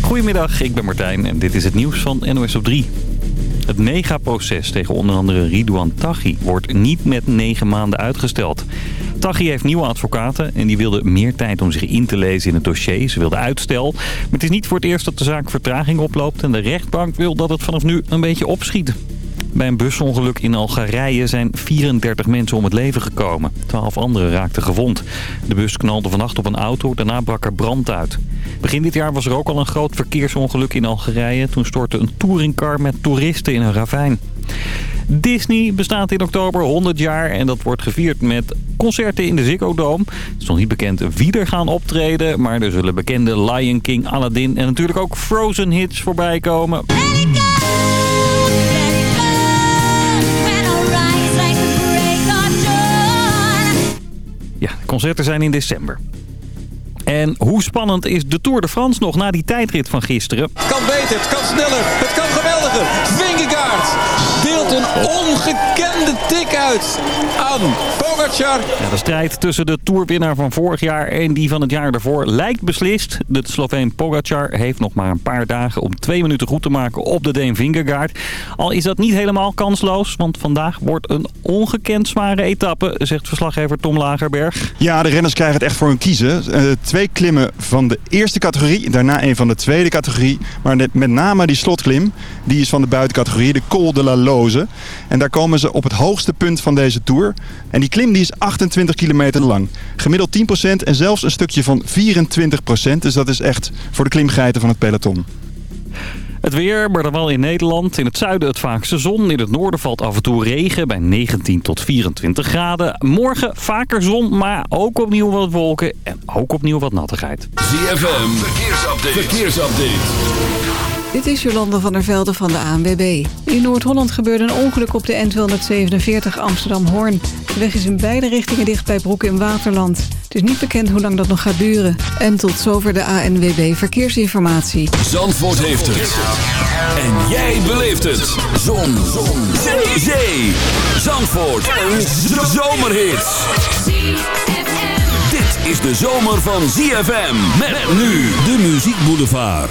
Goedemiddag, ik ben Martijn en dit is het nieuws van NOS op 3. Het megaproces tegen onder andere Ridouan Taghi wordt niet met negen maanden uitgesteld. Taghi heeft nieuwe advocaten en die wilden meer tijd om zich in te lezen in het dossier. Ze wilden uitstel. Maar het is niet voor het eerst dat de zaak vertraging oploopt en de rechtbank wil dat het vanaf nu een beetje opschiet. Bij een busongeluk in Algerije zijn 34 mensen om het leven gekomen. 12 anderen raakten gewond. De bus knalde vannacht op een auto, daarna brak er brand uit. Begin dit jaar was er ook al een groot verkeersongeluk in Algerije. Toen stortte een touringcar met toeristen in een ravijn. Disney bestaat in oktober 100 jaar en dat wordt gevierd met concerten in de Ziggo. Het is nog niet bekend wie er gaan optreden, maar er zullen bekende Lion King, Aladdin en natuurlijk ook Frozen hits voorbij komen. Ja, de concerten zijn in december. En hoe spannend is de Tour de France nog na die tijdrit van gisteren? Het kan beter, het kan sneller, het kan geweldiger. Vingegaard deelt een ongekende tik uit aan Pogacar. Ja, de strijd tussen de Tourwinnaar van vorig jaar en die van het jaar daarvoor lijkt beslist. De Sloveen Pogacar heeft nog maar een paar dagen om twee minuten goed te maken op de Deen Vingegaard. Al is dat niet helemaal kansloos, want vandaag wordt een ongekend zware etappe, zegt verslaggever Tom Lagerberg. Ja, de renners krijgen het echt voor hun kiezen. Uh, twee klimmen van de eerste categorie, daarna een van de tweede categorie. Maar met name die slotklim, die is van de buitencategorie, de Col de la En daar komen ze op het hoogste punt van deze Tour. En die klim die is 28 kilometer lang. Gemiddeld 10% en zelfs een stukje van 24%. Dus dat is echt voor de klimgeiten van het peloton. Het weer, maar dan wel in Nederland. In het zuiden het vaakste zon. In het noorden valt af en toe regen bij 19 tot 24 graden. Morgen vaker zon, maar ook opnieuw wat wolken. En ook opnieuw wat nattigheid. ZFM, verkeersupdate. verkeersupdate. Dit is Jolanda van der Velde van de ANWB. In Noord-Holland gebeurde een ongeluk op de N247 Amsterdam-Hoorn. De weg is in beide richtingen dicht bij Broek in Waterland. Het is niet bekend hoe lang dat nog gaat duren. En tot zover de ANWB Verkeersinformatie. Zandvoort heeft het. En jij beleeft het. Zon. Zon. Zee. Zee. Zandvoort. Een zomerhit. Dit is de zomer van ZFM. Met nu de Muziek Boulevard.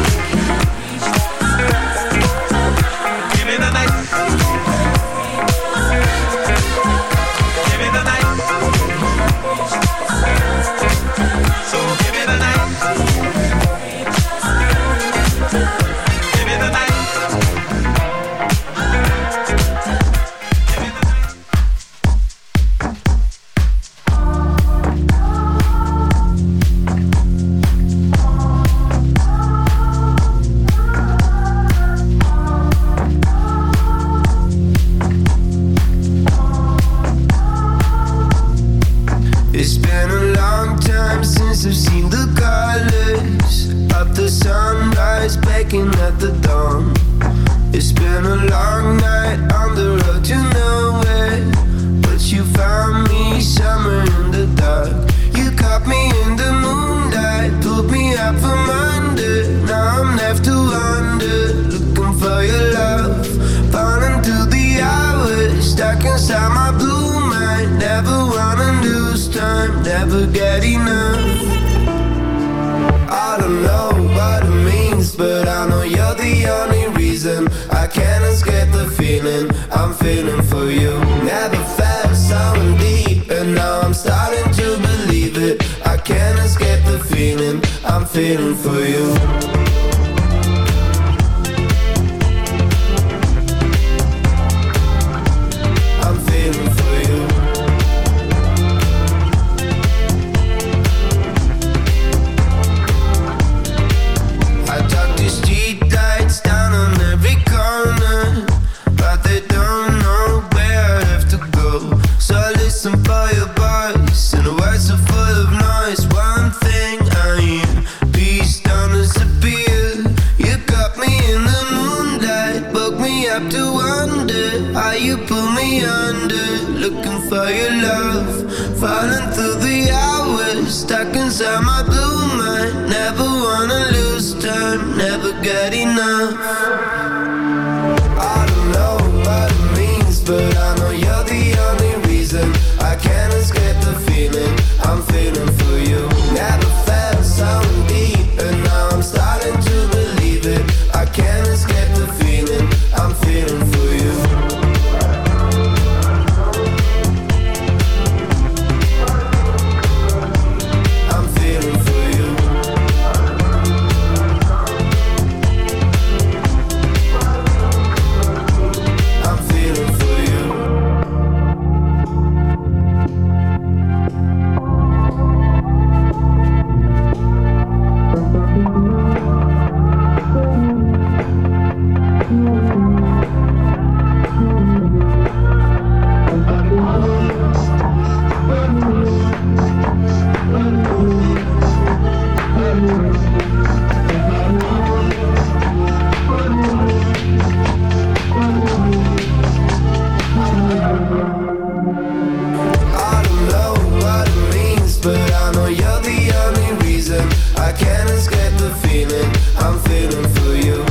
reason I can't escape the feeling. I'm feeling for you.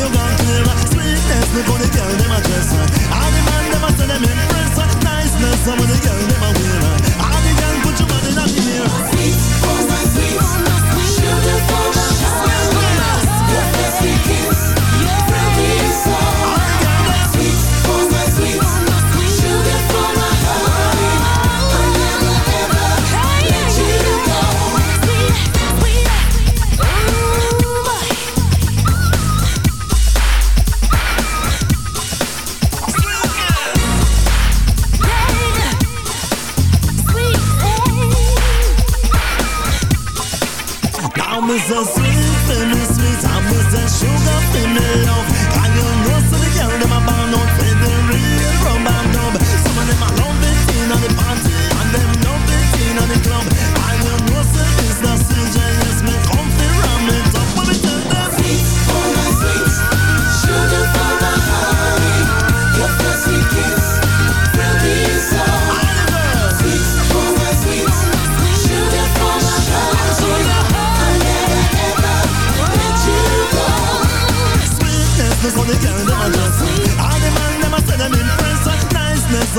you gone clear Sweetness before the girl them All the man me Niceness the girl All put your money in here.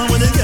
But when it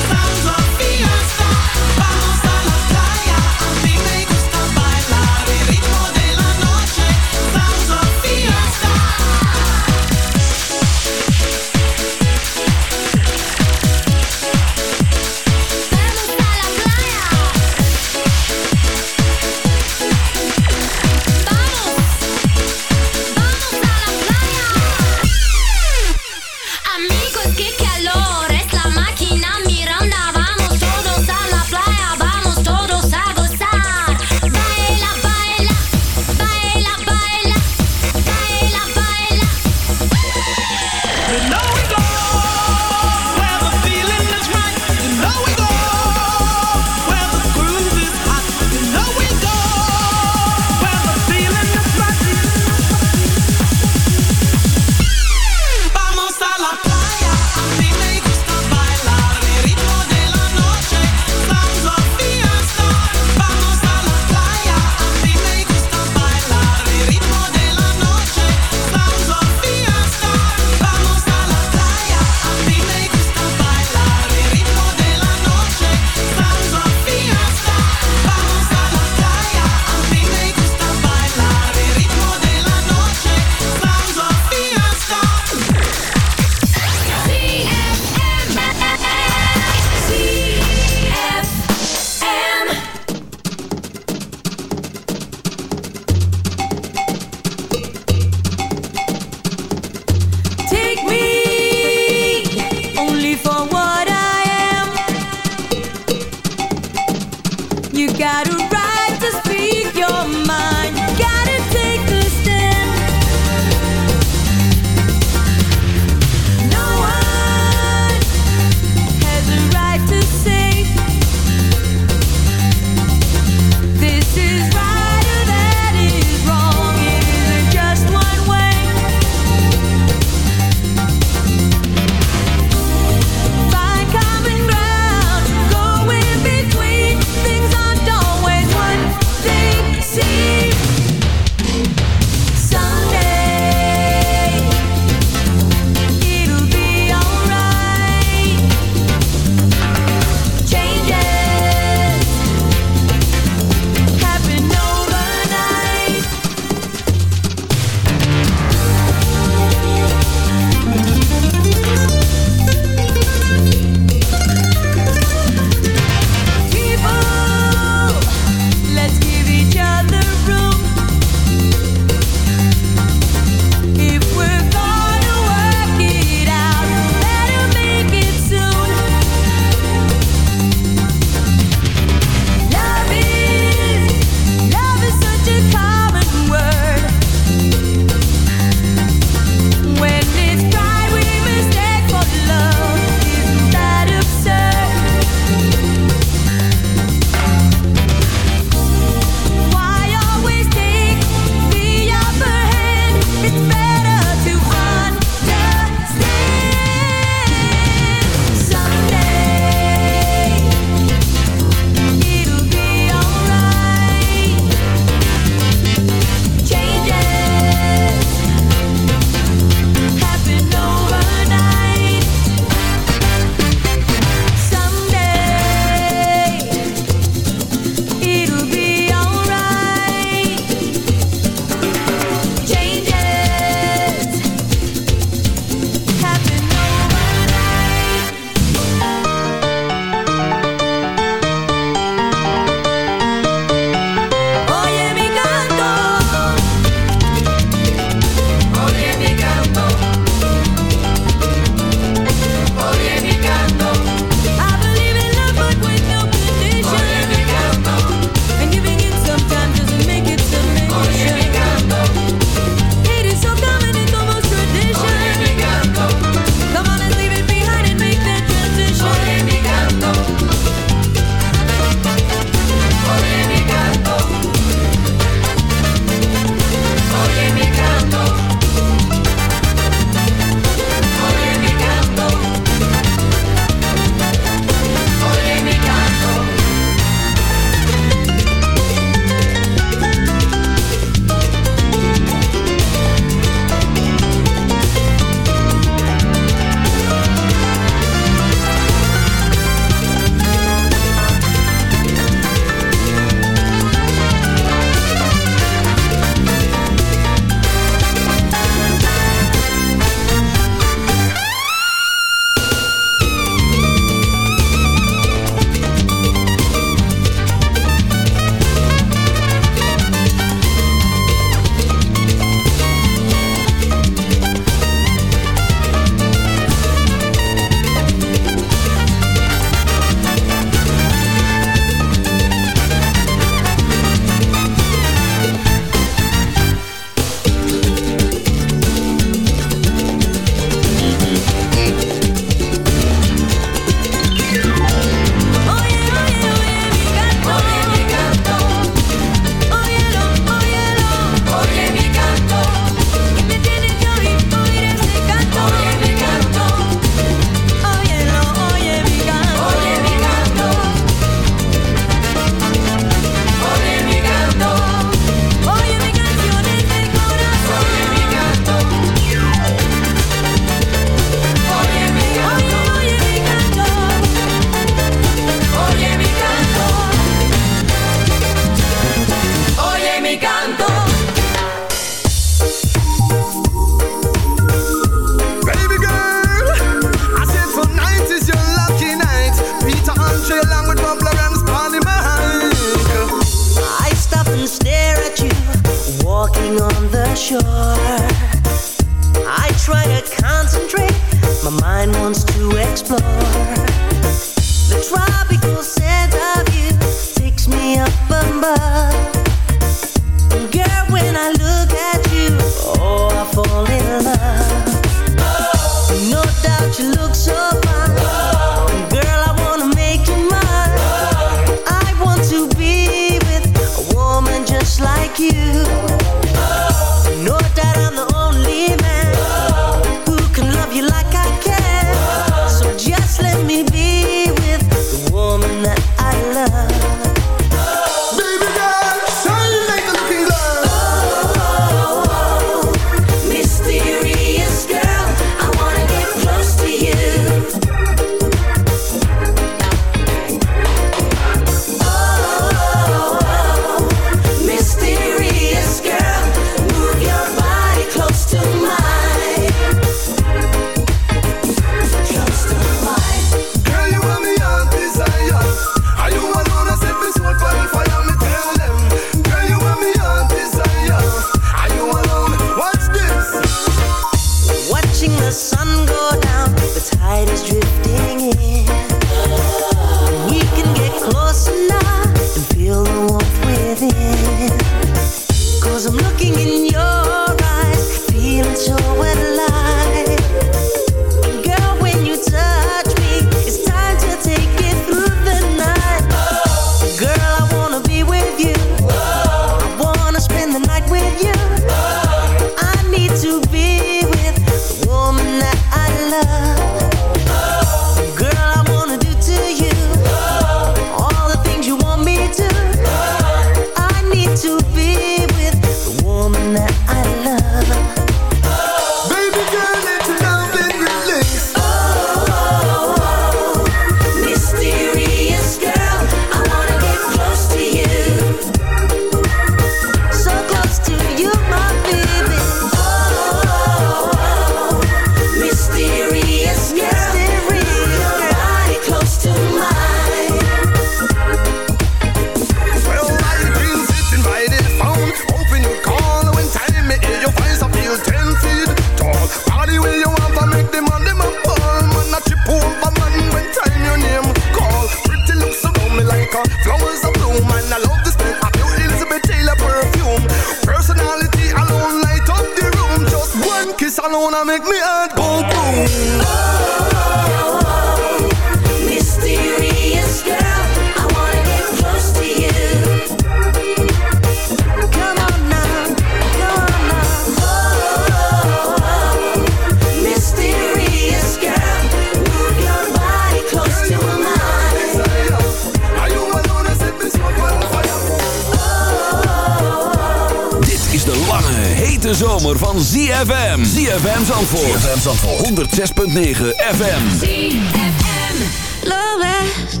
ZFM. ZFM Zandvoort. ZFM Zandvoort. 106.9 FM. ZFM. Lo ves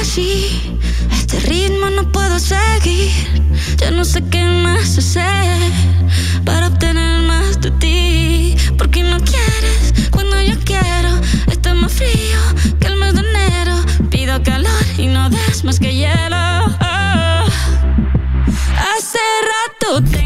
así. Este ritmo no puedo seguir. Ya no sé qué más hacer. Para obtener más de ti. Porque no quieres cuando yo quiero. Está más frío que el mes de enero. Pido calor y no das más que hielo. Oh. Hace rato te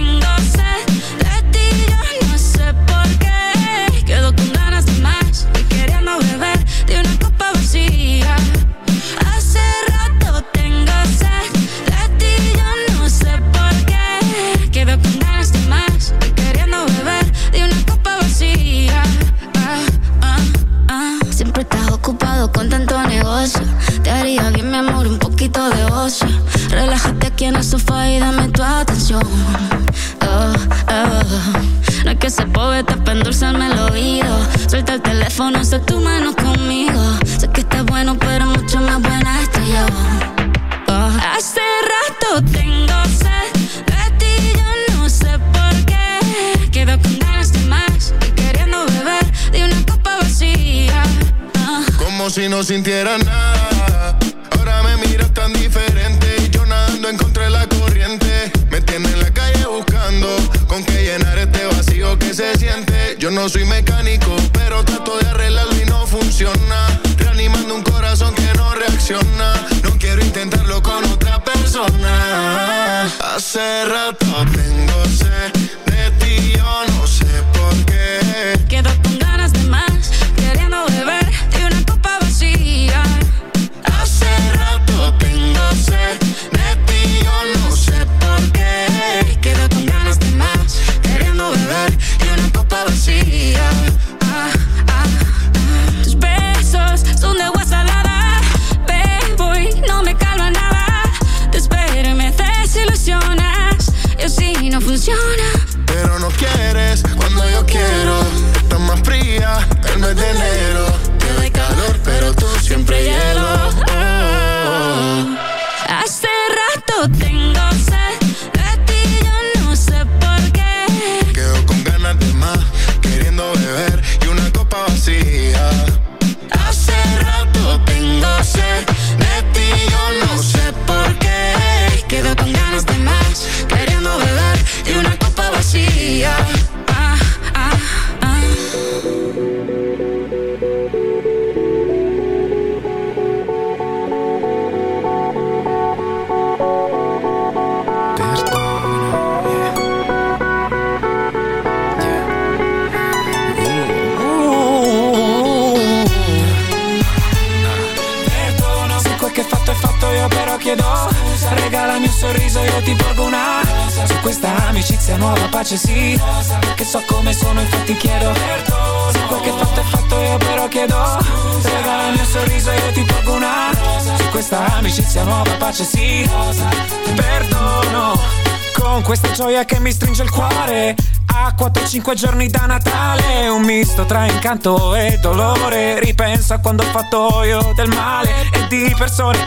sintiera nada. Amicizia nuova pace sì Rosa, Perdono Con questa gioia che mi stringe il cuore. A 4-5 giorni da Natale Un misto tra incanto e dolore. Ripenso a quando ho fatto io del male E di persone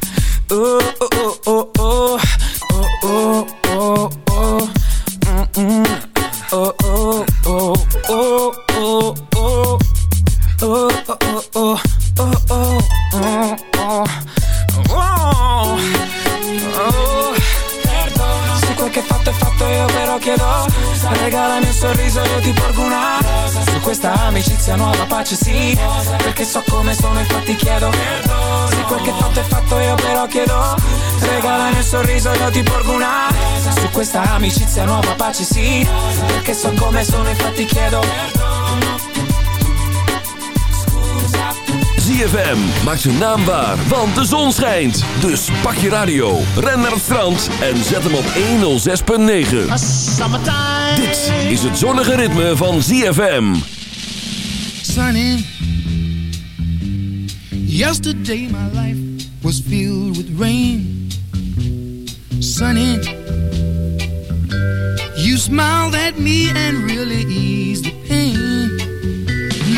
Oh, oh, oh, oh, oh, oh, oh, oh, mm, mm. Oh, oh, oh, oh, oh, oh. Oh, oh, oh, oh, oh, oh, oh, oh. Oh, oh. Se quel che fatto è fatto io però chiedo Regalami un sorriso io ti porgo una questa amicizia nuova pace sì. Perché so come sono infatti chiedo Se quel che fatto è fatto io però chiedo Regalami un sorriso io ti porgo una. Su questa amicizia nuova pace sì. Perché so come sono infatti chiedo Perdono ZFM maakt zijn naam waar, want de zon schijnt. Dus pak je radio, ren naar het strand en zet hem op 106.9. Dit is het zonnige ritme van ZFM. sunny. Yesterday my life was filled with rain. Sunny, you smiled at me and really eased the pain.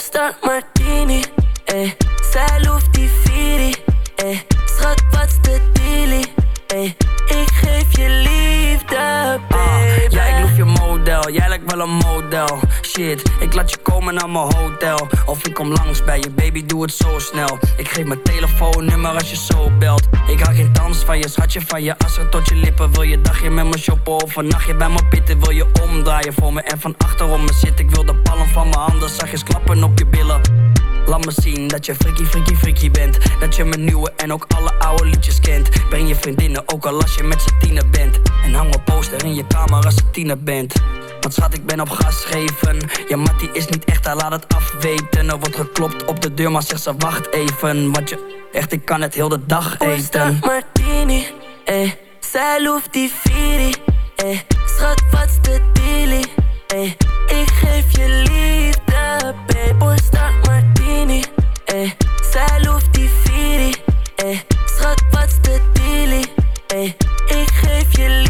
Porsta Martini, eh. Zij loeft die Firi, eh. Schat, wat's de dealie, eh. Ik geef je liefde, babe. Ja, ik loef je model, jij lijkt wel een model Shit, ik laat je komen naar mijn hotel kom langs bij je, baby, doe het zo snel. Ik geef mijn telefoonnummer als je zo belt. Ik hou geen dans van je, schatje van je Asser tot je lippen, wil je dagje met me shoppen Of een bij me pitten, wil je omdraaien voor me En van achterom me zit, ik wil de palm van mijn handen Zachtjes klappen op je billen. Laat me zien dat je freaky, freaky, freaky bent. Dat je mijn nieuwe en ook alle oude liedjes kent. Breng je vriendinnen ook al als je met z'n tiener bent. En hang een poster in je kamer als je tiener bent Want schat, ik ben op gas geven Je mattie is niet echt, hij laat het afweten Er wordt geklopt op de deur, maar zegt ze wacht even Want je, echt, ik kan het heel de dag eten Martini, eh. Zij loeft die Firi, eh. Schat, wat's de dealie, eh. Ik geef je liefde, babe. Porsta Martini, eh. Zij loeft die eh. Schat, wat's de dealie, eh. Ik geef je liefde,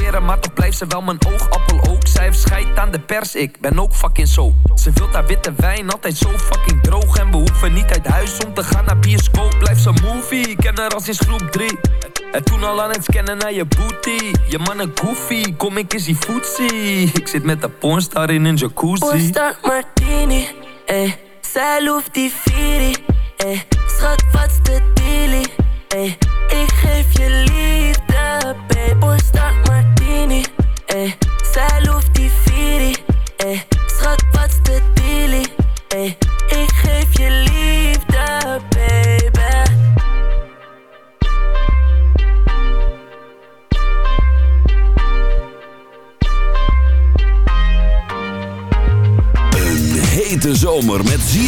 maar toch blijft ze wel mijn oogappel ook. Zij heeft aan de pers, ik ben ook fucking zo. Ze wilt haar witte wijn, altijd zo fucking droog. En we hoeven niet uit huis om te gaan naar bioscoop. Blijft ze movie, ik ken haar als in groep 3. En toen al aan het scannen naar je booty. Je man een goofy, kom ik eens die footsie. Ik zit met de pornstar in een jacuzzi. Porsta Martini, eh. Zij loeft die eh. Schat, wat's de dealie, eh.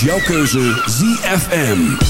is jouw keuze ZFM.